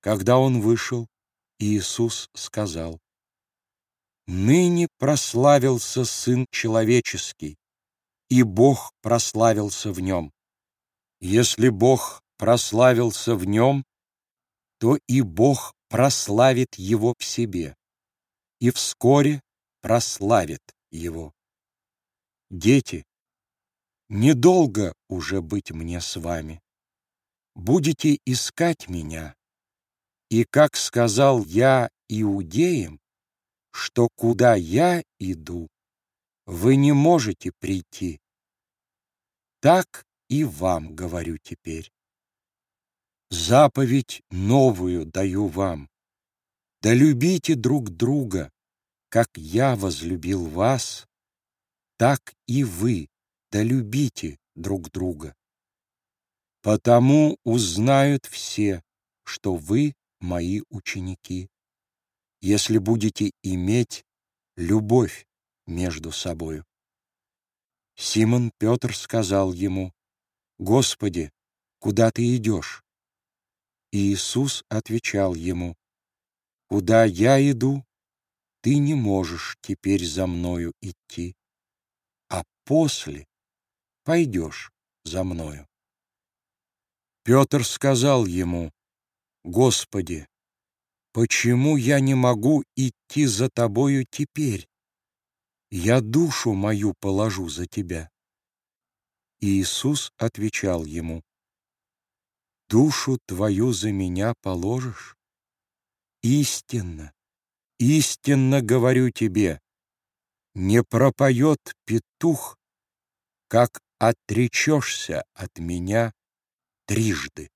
Когда он вышел, Иисус сказал, «Ныне прославился Сын Человеческий, и Бог прославился в нем. Если Бог прославился в нем, то и Бог прославит его в себе, и вскоре прославит его. Дети, недолго уже быть мне с вами. Будете искать меня, и, как сказал я иудеям, что куда я иду, вы не можете прийти. Так и вам говорю теперь. Заповедь новую даю вам. Да любите друг друга, как я возлюбил вас, так и вы да любите друг друга. Потому узнают все, что вы мои ученики, если будете иметь любовь между собою. Симон Петр сказал ему, «Господи, куда ты идешь?» И Иисус отвечал ему, «Куда я иду, ты не можешь теперь за мною идти, а после пойдешь за мною». Петр сказал ему, «Господи, почему я не могу идти за Тобою теперь? Я душу мою положу за Тебя». Иисус отвечал ему, душу твою за меня положишь? Истинно, истинно говорю тебе, не пропоет петух, как отречешься от меня трижды.